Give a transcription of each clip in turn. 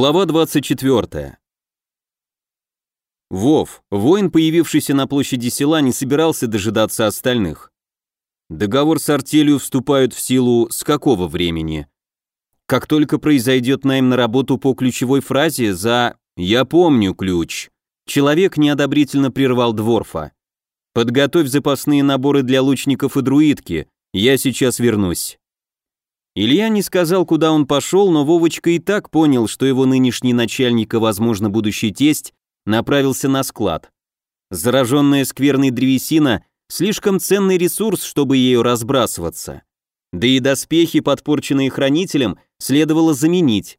Глава 24. Вов, воин, появившийся на площади села, не собирался дожидаться остальных. Договор с артелью вступают в силу с какого времени? Как только произойдет найм на работу по ключевой фразе за «Я помню ключ», человек неодобрительно прервал Дворфа. «Подготовь запасные наборы для лучников и друидки, я сейчас вернусь». Илья не сказал, куда он пошел, но Вовочка и так понял, что его нынешний начальник и, возможно, будущий тесть направился на склад. Зараженная скверной древесина – слишком ценный ресурс, чтобы ею разбрасываться. Да и доспехи, подпорченные хранителем, следовало заменить.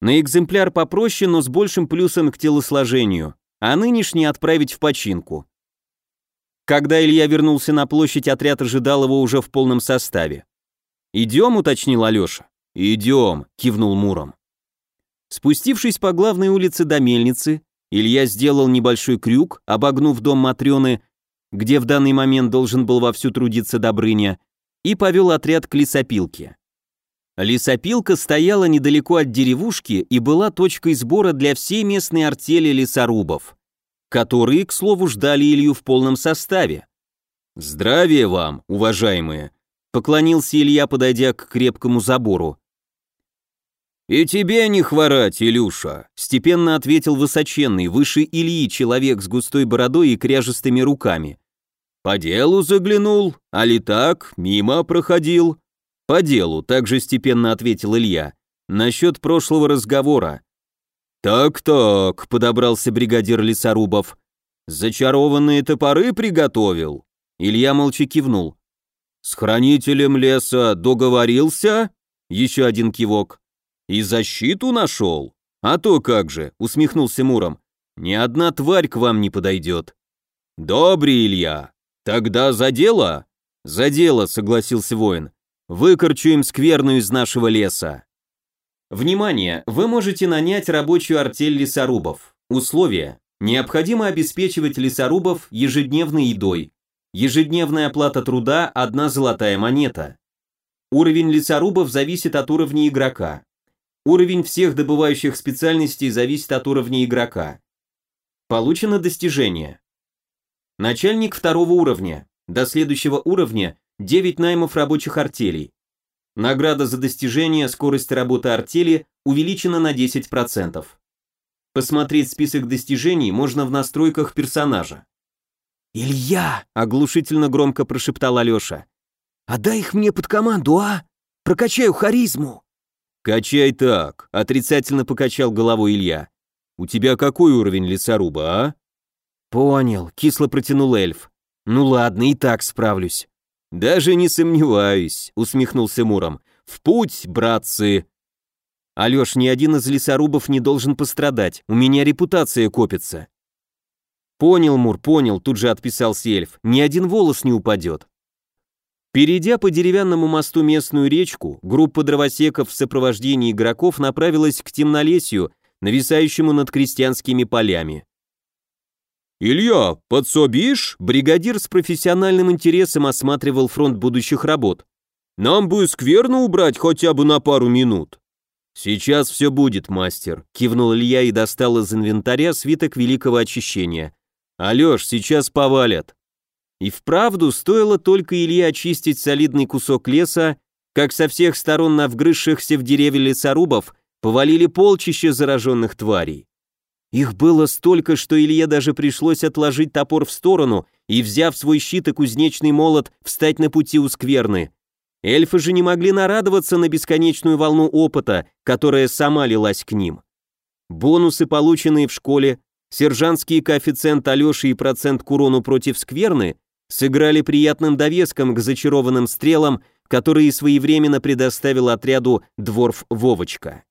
На экземпляр попроще, но с большим плюсом к телосложению, а нынешний отправить в починку. Когда Илья вернулся на площадь, отряд ожидал его уже в полном составе. «Идем», — уточнил Алеша. «Идем», — кивнул Муром. Спустившись по главной улице до мельницы, Илья сделал небольшой крюк, обогнув дом Матрёны, где в данный момент должен был вовсю трудиться Добрыня, и повел отряд к лесопилке. Лесопилка стояла недалеко от деревушки и была точкой сбора для всей местной артели лесорубов, которые, к слову, ждали Илью в полном составе. «Здравия вам, уважаемые!» Поклонился Илья, подойдя к крепкому забору. «И тебе не хворать, Илюша», — степенно ответил высоченный, выше Ильи, человек с густой бородой и кряжестыми руками. «По делу заглянул, а ли так, мимо проходил?» «По делу», — также степенно ответил Илья. «Насчет прошлого разговора». «Так-так», — подобрался бригадир лесорубов. «Зачарованные топоры приготовил?» Илья молча кивнул. «С хранителем леса договорился?» Еще один кивок. «И защиту нашел?» «А то как же», — усмехнулся Муром. «Ни одна тварь к вам не подойдет». «Добрый, Илья. Тогда за дело?» «За дело», — согласился воин. «Выкорчуем скверную из нашего леса». Внимание! Вы можете нанять рабочую артель лесорубов. Условия. Необходимо обеспечивать лесорубов ежедневной едой, Ежедневная оплата труда – одна золотая монета. Уровень лесорубов зависит от уровня игрока. Уровень всех добывающих специальностей зависит от уровня игрока. Получено достижение. Начальник второго уровня. До следующего уровня 9 наймов рабочих артелей. Награда за достижение скорости работы артели увеличена на 10%. Посмотреть список достижений можно в настройках персонажа. «Илья!» — оглушительно громко прошептал Алеша. «Отдай их мне под команду, а? Прокачаю харизму!» «Качай так!» — отрицательно покачал головой Илья. «У тебя какой уровень лесоруба, а?» «Понял», — кисло протянул эльф. «Ну ладно, и так справлюсь». «Даже не сомневаюсь», — усмехнулся Муром. «В путь, братцы!» «Алеш, ни один из лесорубов не должен пострадать, у меня репутация копится». «Понял, Мур, понял», тут же отписался эльф, «ни один волос не упадет». Перейдя по деревянному мосту местную речку, группа дровосеков в сопровождении игроков направилась к темнолесью, нависающему над крестьянскими полями. «Илья, подсобишь?» Бригадир с профессиональным интересом осматривал фронт будущих работ. «Нам бы скверно убрать хотя бы на пару минут». «Сейчас все будет, мастер», — кивнул Илья и достал из инвентаря свиток великого очищения. Алёш, сейчас повалят. И вправду стоило только Илье очистить солидный кусок леса, как со всех сторон на вгрызшихся в деревья лесорубов повалили полчища зараженных тварей. Их было столько, что Илье даже пришлось отложить топор в сторону и, взяв свой щит и кузнечный молот, встать на пути у скверны. Эльфы же не могли нарадоваться на бесконечную волну опыта, которая сама лилась к ним. Бонусы, полученные в школе, сержантский коэффициент Алёши и процент к урону против скверны сыграли приятным довеском к зачарованным стрелам, которые своевременно предоставил отряду Дворф Вовочка.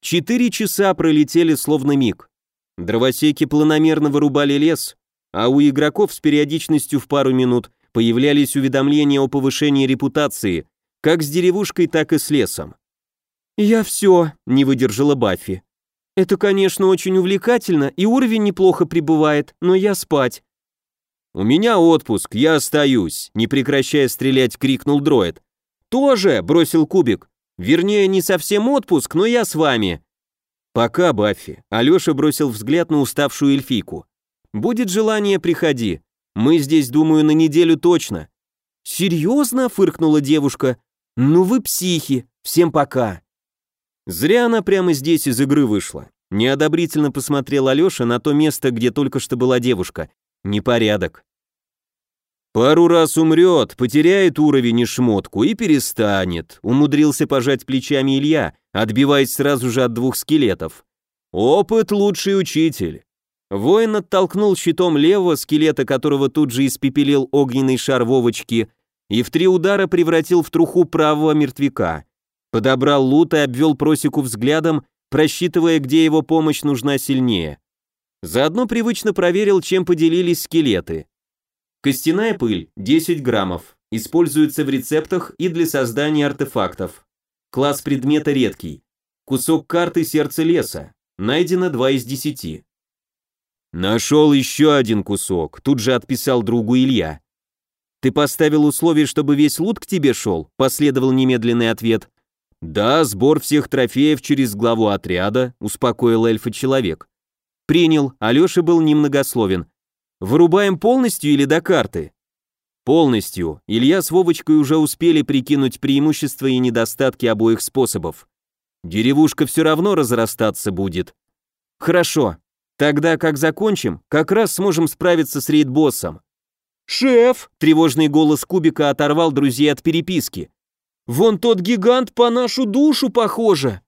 Четыре часа пролетели словно миг. Дровосеки планомерно вырубали лес, а у игроков с периодичностью в пару минут появлялись уведомления о повышении репутации, как с деревушкой, так и с лесом. «Я все», — не выдержала Баффи. Это, конечно, очень увлекательно, и уровень неплохо прибывает, но я спать. «У меня отпуск, я остаюсь», — не прекращая стрелять, крикнул дроид. «Тоже», — бросил Кубик. «Вернее, не совсем отпуск, но я с вами». Пока, Баффи. Алёша бросил взгляд на уставшую эльфийку. Будет желание, приходи. Мы здесь, думаю, на неделю точно. Серьезно? фыркнула девушка. Ну вы психи. Всем пока. Зря она прямо здесь из игры вышла. Неодобрительно посмотрел Алёша на то место, где только что была девушка. Непорядок. Пару раз умрет, потеряет уровень и шмотку и перестанет, умудрился пожать плечами Илья, отбиваясь сразу же от двух скелетов. Опыт лучший учитель. Воин оттолкнул щитом левого скелета, которого тут же испепелил огненный шар Вовочки, и в три удара превратил в труху правого мертвяка. Подобрал лут и обвел просеку взглядом, просчитывая, где его помощь нужна сильнее. Заодно привычно проверил, чем поделились скелеты. Костяная пыль – 10 граммов. Используется в рецептах и для создания артефактов. Класс предмета редкий. Кусок карты сердца леса. Найдено 2 из 10. Нашел еще один кусок, тут же отписал другу Илья. Ты поставил условие, чтобы весь лут к тебе шел? Последовал немедленный ответ. Да, сбор всех трофеев через главу отряда, успокоил эльфа человек. Принял, Алеша был немногословен. Вырубаем полностью или до карты? Полностью. Илья с Вовочкой уже успели прикинуть преимущества и недостатки обоих способов. Деревушка все равно разрастаться будет. Хорошо. Тогда, как закончим, как раз сможем справиться с рейд-боссом. «Шеф!» — тревожный голос Кубика оторвал друзей от переписки. «Вон тот гигант по нашу душу похоже!»